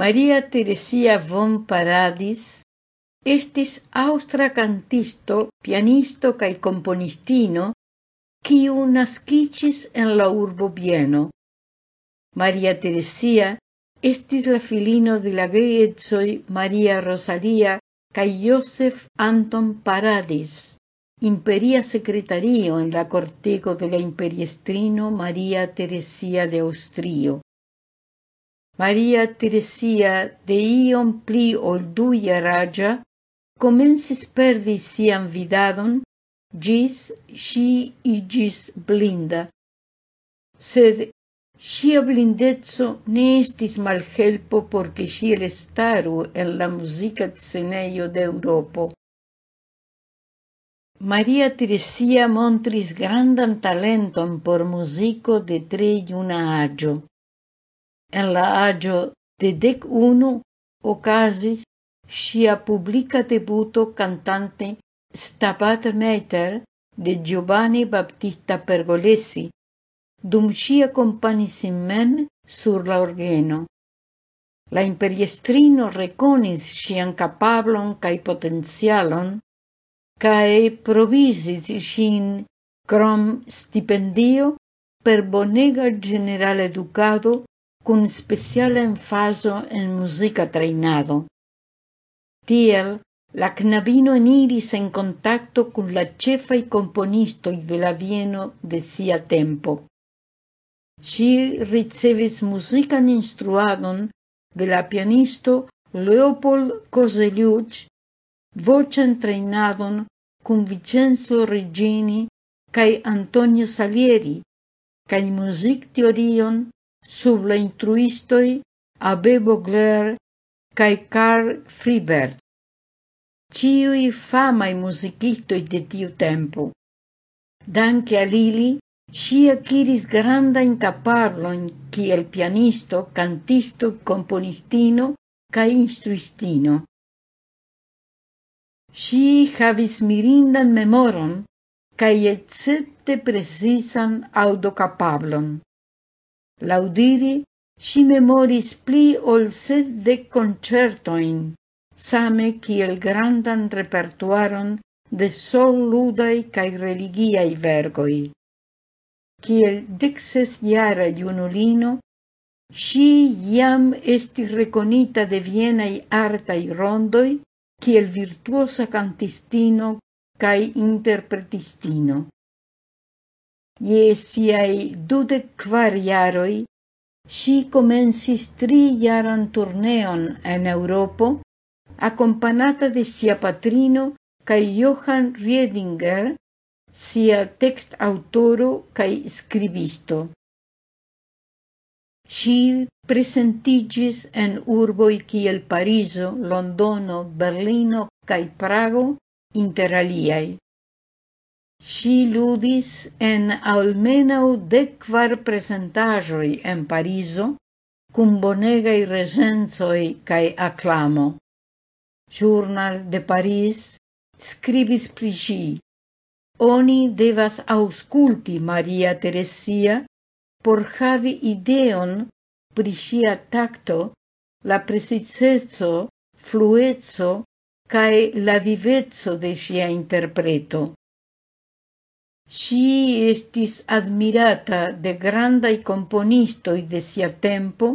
Maria Teresia von Paradis estis austra cantisto, pianisto cae componistino quiu nascicis en la urbo Bieno. Maria Teresia estis la filino de la geedzoi Maria Rosalia cae Josef Anton Paradis, imperia secretario en la cortego de la imperiestrino Maria Teresia de Austrio. Maria Teresia de iom pli ol duia raja comensis perdi sian vidadon gis si igis blinda. Sed sia blindezzo ne estis malhelpo porque si restaru en la musica sceneio de. Maria Teresia montris grandan talenton por musico de tre iuna agio en la agio de dec uno ocasis sia publica debuto cantante Stabat Mater de Giovanni Battista Pergolesi, dum sia companis in mem sur la orgeno. La imperiestrino reconis sian capablon cae potenzialon, cae provisis sin crom stipendio per bonega general educado cun speciale enfaso en musica trainado. Tiel, la knabino eniris en contacto cun la cefai componistoi de la Vieno de sia tempo. Si ricevis musican instruadon de la pianisto Leopold Koseliuc, vocen trainadon cun Vincenzo Regini cae Antonio Salieri, cae music teorion sub la intruistoi Abbé Bogler cae Carl Fribert. Ciui famai musicistoi de tiu tempo. Danke a Lili, si aciris grandain capabloin el pianisto, cantisto, componistino cae instruistino. Si havis mirindan memoron cae eccepte precisan audocapablon. Laudiri, si memoris pli ol de concertoin, same kiel grandan repertuaron de sol ludai cae religiai vergoi. Kiel dexes jara junulino, si iam esti reconita de vienai artai rondoi kiel virtuosa cantistino cae interpretistino. Je siaj quar kvar si comensis tri iaran turneon en Europo, akompanata de sia patrino cae Johann Riedinger, sia text autoro cae scribisto. Si presentigis en urboi kiel Pariso, Londono, Berlino cae Prago, inter aliai. Si ludis en almenau decvar presentajoi en Parizo cum bonegai recenzoj cae aclamo. Journal de Paris scribis prigi. Oni devas ausculti Maria Teresia por havi ideon prisia tacto la precizeco, fluezzo, cae la vivezzo de sia interpreto. Si estis admirata de grandai componistoi de sia tempo,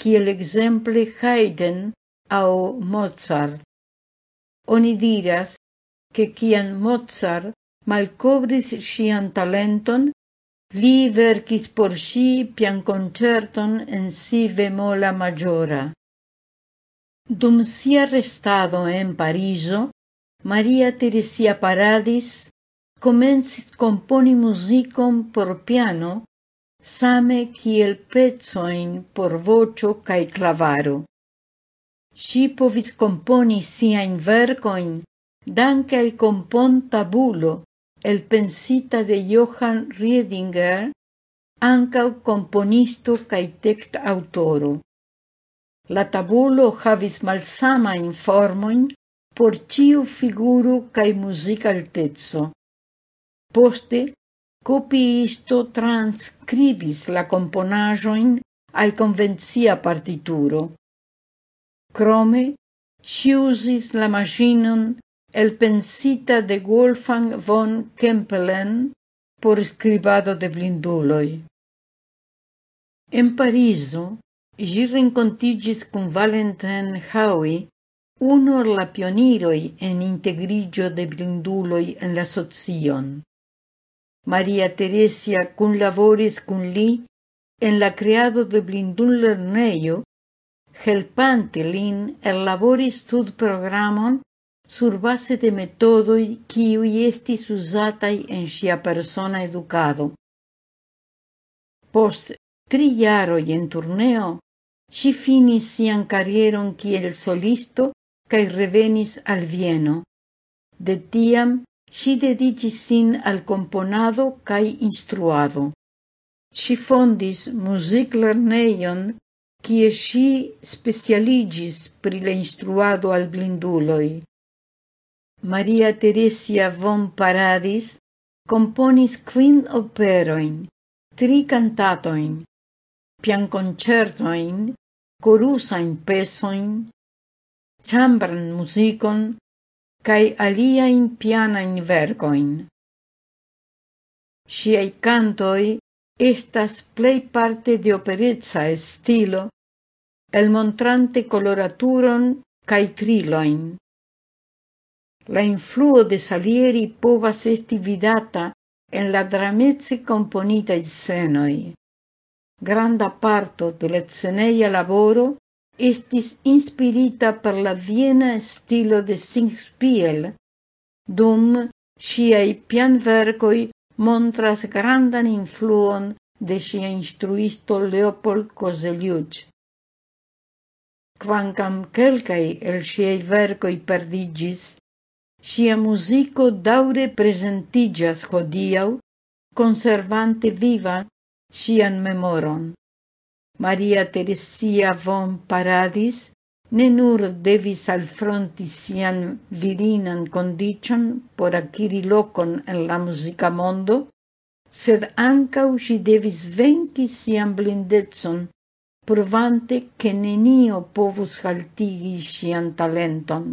kiel exemple Haydn au Mozart. Oni diras che kian Mozart malcobris sian talenton, li verkis por si pian concerton en si bemola majora. Dum sia restado en Pariso, Maria Teresia Paradis comencis componi musicon por piano, same kiel pezoin por vocio cae clavaro. Si povis componi siain vercoin, danke al compon tabulo, el pensita de Johann Riedinger, ancau componisto cae text autoro. La tabulo havis malsama informoin por ciu figuro cae musicaltezzo. Poste copiisto transcribis la componajoin al convencia partituro. Crome, si usis la el pensita de Wolfgang von Kempelen por scribado de blinduloi. En Pariso, gi rincontigis kun Valentin Howe, uno la pioniroi en integrigio de blinduloi en la socion. Maria Teresia cun laboris cun li en la creado de blindul lerneio, helpante lin el laboris stud programon sur base de metodoi quiui estis usatai en sia persona educado. Post tri en turneo, si finis sian carrieron kiel solisto cae revenis al Vieno. De tiam, Si dedicis sin al componado cae instruado. Si fondis muziklernejon, kie si specialigis pri la instruado al blinduloi. Maria Teresia von Paradis componis quin operoin, tri cantatoin, pianconcertoin, corusain pesoin, chambran musicon, kaj aliajn pianajn vergoin. Siei cantoi estas plejparte de operetza estilo, el montrante coloraturon cae triloin. La influo de Salieri povas esti vidata en la dramezze componita il senoi. Granda parto de la lavoro laboro estis inspirita per la viena stilo de Singspiel, dum siaj pianvercoi montras grandan influon de sia instruisto Leopold Koseliuc. Quancam quelcai el siei vercoi perdigis, sia musico daure presentigas hodiau, conservante viva sian memoron. Maria Teresia von Paradis ne nur devis alfronti sian virinan condicion por acquiri locon en la musica mondo, sed ancau si devis venci sian blindezon, provante che nenio povus haltigi sian talenton.